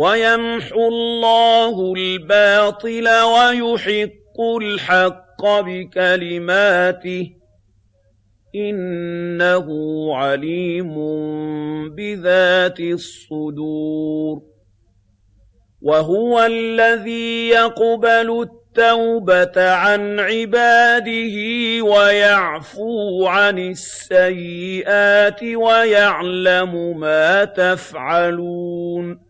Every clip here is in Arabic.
وَيَمْحُو اللَّهُ الْبَاطِلَ وَيُحِقُّ الْحَقَّ بِكَلِمَاتِهِ ۚ إِنَّهُ عَلِيمٌ بِذَاتِ الصُّدُورِ وَهُوَ الَّذِي يَقْبَلُ التَّوْبَةَ عَنْ عِبَادِهِ وَيَعْفُو عَنِ السَّيِّئَاتِ وَيَعْلَمُ مَا تَفْعَلُونَ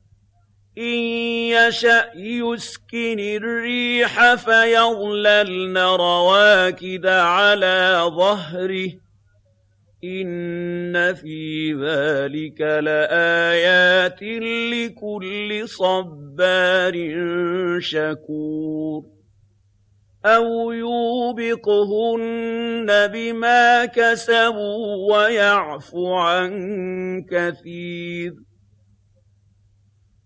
إِن يَشَأْ يُسْكِنِ الرِّيحَ فَيَظْلَلْنَ رَوَاكِدَ عَلَىٰ ظَهْرِهِ ۚ. إِنَّ فِي ذَٰلِكَ لَآيَاتٍ لِّكُلِّ صَبَّارٍ شَكُورٍ. أَوْ يُوبِقْهُنَّ بِمَا كَسَبُوا وَيَعْفُ عَن كَثِيرٍ.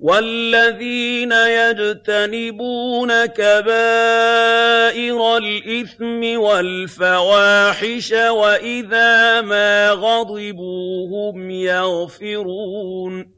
وَالَّذِينَ يَجْتَنِبُونَ كَبَائِرَ الْإِثْمِ وَالْفَوَاحِشَ وَإِذَا مَا غَضِبُوا هُمْ يَغْفِرُونَ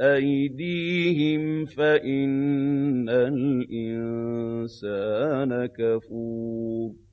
أَيْدِيهِمْ فَإِنَّ الْإِنسَانَ كَفُورٌ.